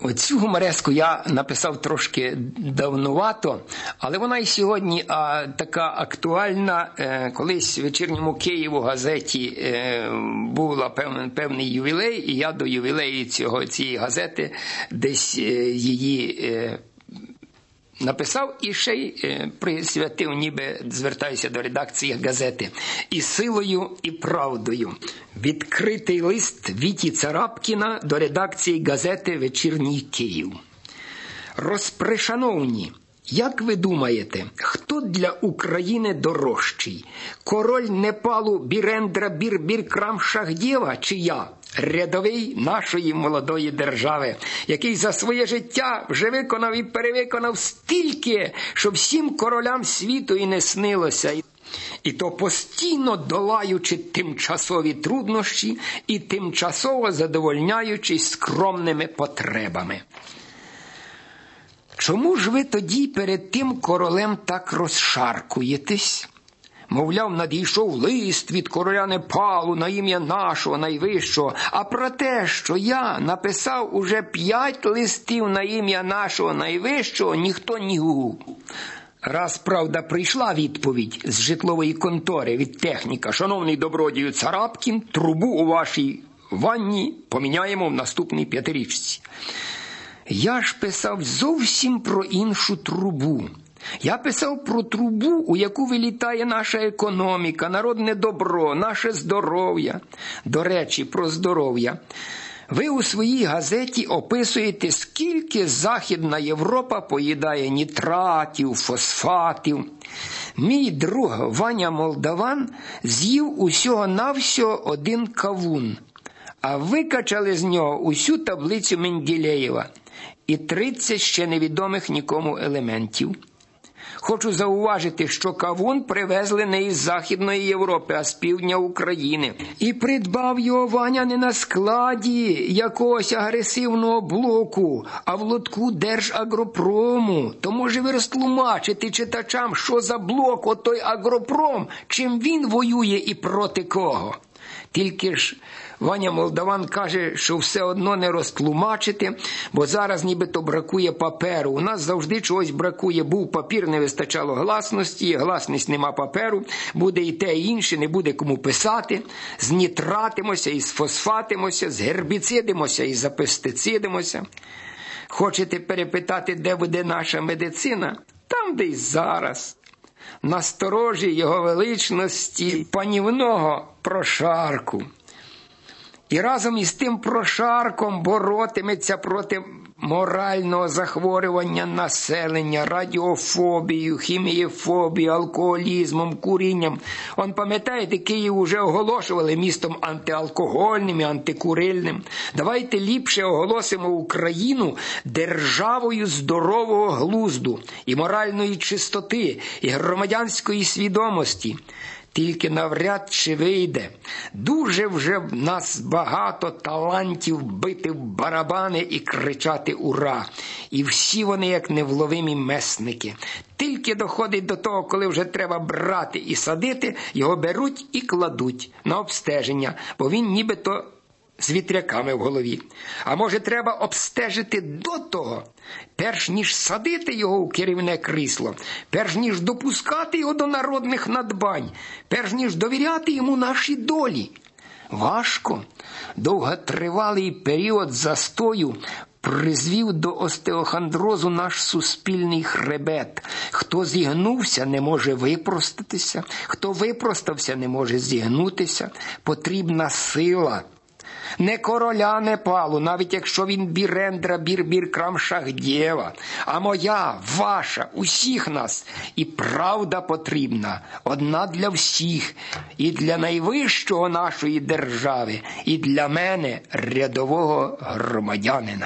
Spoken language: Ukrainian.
Оцю гумореску я написав трошки давнувато, але вона і сьогодні а, така актуальна. Е, колись в вечірньому Києву газеті е, був певний, певний ювілей, і я до ювілею цього, цієї газети десь е, її. Написав і ще й е, присвятив, ніби звертаюся до редакції газети. І силою, і правдою. Відкритий лист Віті Царапкіна до редакції газети Вечірній Київ. Розпришановні, як ви думаєте, хто для України дорожчий? Король Непалу Бірендра Бірбір Крам Шахдєва чи я? рядовий нашої молодої держави, який за своє життя вже виконав і перевиконав стільки, що всім королям світу і не снилося. І то постійно долаючи тимчасові труднощі і тимчасово задовольняючись скромними потребами. Чому ж ви тоді перед тим королем так розшаркуєтесь? Мовляв, надійшов лист від короля Непалу на ім'я нашого найвищого, а про те, що я написав уже п'ять листів на ім'я нашого найвищого, ніхто ні гу. Раз, правда, прийшла відповідь з житлової контори від техніка, шановний добродію Царапкін, трубу у вашій ванні поміняємо в наступній п'ятирічці. Я ж писав зовсім про іншу трубу. Я писав про трубу, у яку вилітає наша економіка, народне добро, наше здоров'я. До речі, про здоров'я. Ви у своїй газеті описуєте, скільки Західна Європа поїдає нітратів, фосфатів. Мій друг Ваня Молдаван з'їв усього навсього один кавун, а викачали з нього усю таблицю Менділеєва і 30 ще невідомих нікому елементів. Хочу зауважити, що кавун привезли не із Західної Європи, а з півдня України. І придбав його Ваня не на складі якогось агресивного блоку, а в лотку Держагропрому. То може ви розтлумачити читачам, що за блок отой агропром, чим він воює і проти кого. Тільки ж Ваня Молдаван каже, що все одно не розтлумачити, бо зараз нібито бракує паперу. У нас завжди чогось бракує. Був папір, не вистачало гласності, гласність нема паперу, буде і те, і інше, не буде кому писати. Знітратимося і сфосфатимося, згербіцидимося і запестицидимося. Хочете перепитати, де буде наша медицина? Там, де й зараз. Насторожі його величності панівного прошарку. І разом із тим прошарком боротиметься проти морального захворювання населення, радіофобією, хімієфобією, алкоголізмом, курінням. Он пам'ятаєте, Київ уже оголошували містом антиалкогольним і антикурильним. Давайте ліпше оголосимо Україну державою здорового глузду і моральної чистоти, і громадянської свідомості тільки навряд чи вийде. Дуже вже в нас багато талантів бити в барабани і кричати Ура! І всі вони, як невловимі месники. Тільки доходить до того, коли вже треба брати і садити, його беруть і кладуть на обстеження, бо він нібито з вітряками в голові. А може, треба обстежити до того, перш ніж садити його у керівне крісло, перш ніж допускати його до народних надбань, перш ніж довіряти йому наші долі. Важко, довготривалий період застою. Призвів до остеохондрозу наш суспільний хребет. Хто зігнувся, не може випростатися, хто випростався, не може зігнутися. Потрібна сила не короля Непалу, навіть якщо він бірендра бірбір крамшахдєва, а моя, ваша, усіх нас. І правда потрібна одна для всіх, і для найвищого нашої держави, і для мене рядового громадянина.